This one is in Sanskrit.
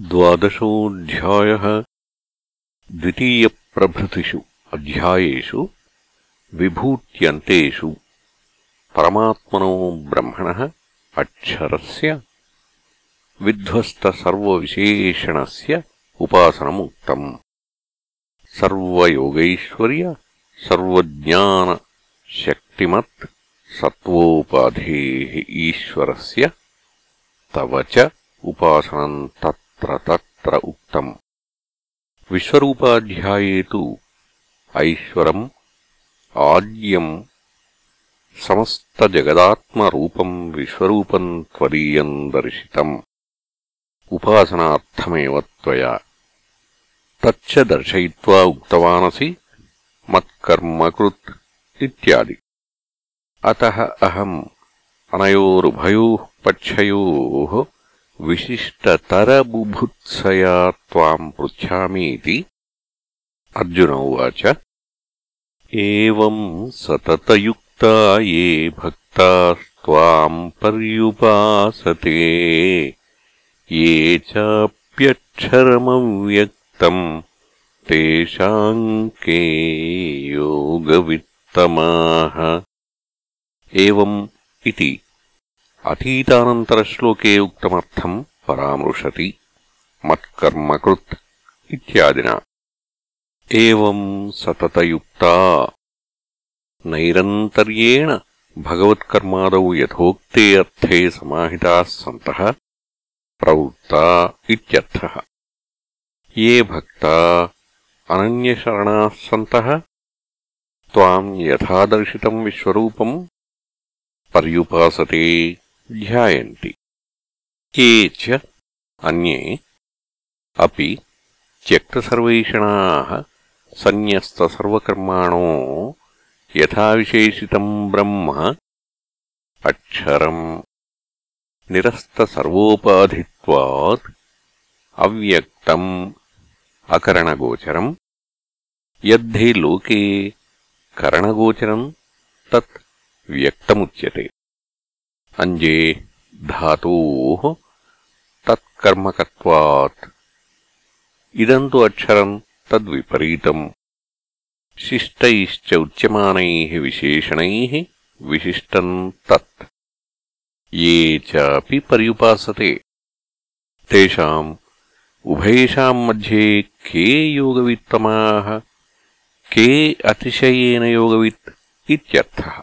द्वादशोऽध्यायः द्वितीयप्रभृतिषु अध्यायेषु विभूत्यन्तेषु परमात्मनो ब्रह्मणः अक्षरस्य विध्वस्तसर्वविशेषणस्य उपासनमुक्तम्। सर्वयोगैश्वर्य, सर्वज्ञानशक्तिमत्, सत्त्वोपाधेः ईश्वरस्य तव च उपासनम् तत्। ప్రతత్ర ఉక్తం. విశ్వరూపాధ్యాయే తు ఐశ్వరం ఆద్యం రూపం విశ్వరూపం త్వరీయం దర్శితం. ఉపాసనార్థమేవ త్వయా. తచ్చ దర్శయిత్వా ఉక్తవానసి మత్కర్మకృత్ ఇత్యాది. అత అహం అనయోరుభయోః పక్షయోः विशिष्टतरबुभुत्सया त्वाम् पृच्छामीति अर्जुन उवाच। एवम् सततयुक्ता ये भक्तास्त्वाम् पर्युपासते ये चाप्यक्षरमव्यक्तम् तेषाम् के योगवित्तमाः। एवम् इति अतीतानन्तरश्लोके उक्तमर्थम् परामृशति मत्कर्मकृत् इत्यादिना। एवम् सततयुक्ता। नैरन्तर्येण भगवत्कर्मादौ यथोक्ते अर्थे समाहिताः सन्तः प्रवृत्ता इत्यर्थः। ये भक्ता अनन्यशरणाः सन्तः त्वाम् यथादर्शितम् विश्वरूपम् पर्युपासते ध्यायन्ति ये च अन्ये अपि त्यक्तसर्वैषणाः सन्न्यस्तसर्वकर्माणो यथाविशेषितम् ब्रह्म अक्षरम् निरस्तसर्वोपाधित्वात् अव्यक्तम् अकरणगोचरम् यद्धि लोके करणगोचरम् तत् व्यक्तमुच्यते अञ्जे धातोः तत्कर्मकत्वात्। इदम् तु अक्षरम् तद्विपरीतम्। शिष्टैश्च उच्यमानैः विशेषणैः विशिष्टम् तत्। ये चापि पर्युपासते। तेषाम् उभयेषाम् मध्ये के योगवित्तमाः के अतिशयेन योगवित् इत्यर्थः।